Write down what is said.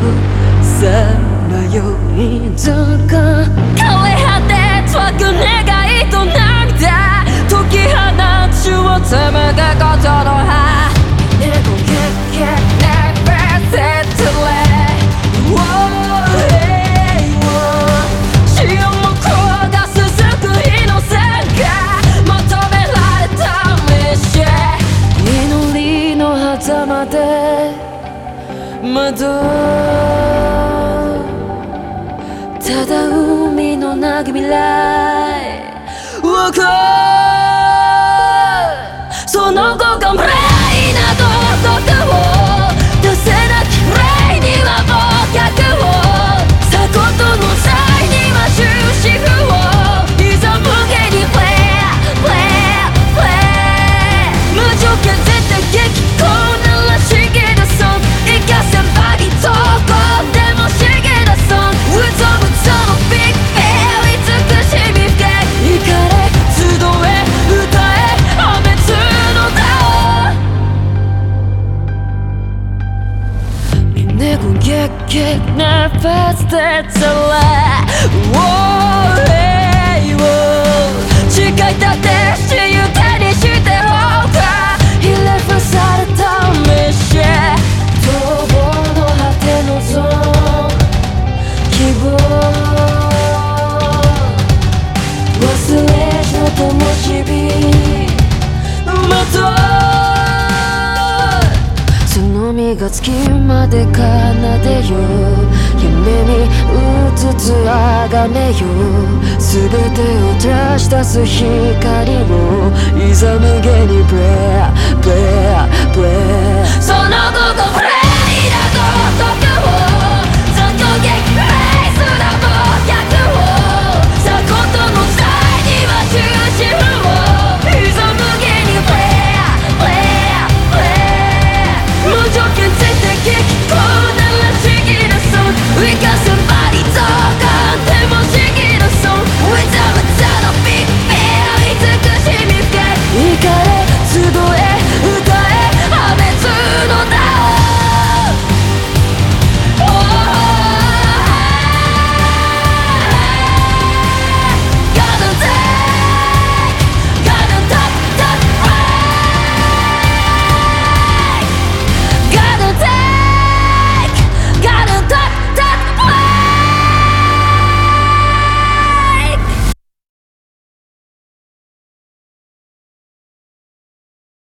go. 窓ただ海のなぎ未来 get nervous, that's a. が月まで奏でよ。夢にうつつあがめよ。全てを照らし出す光を。いざ無限にブレアブレアブレア。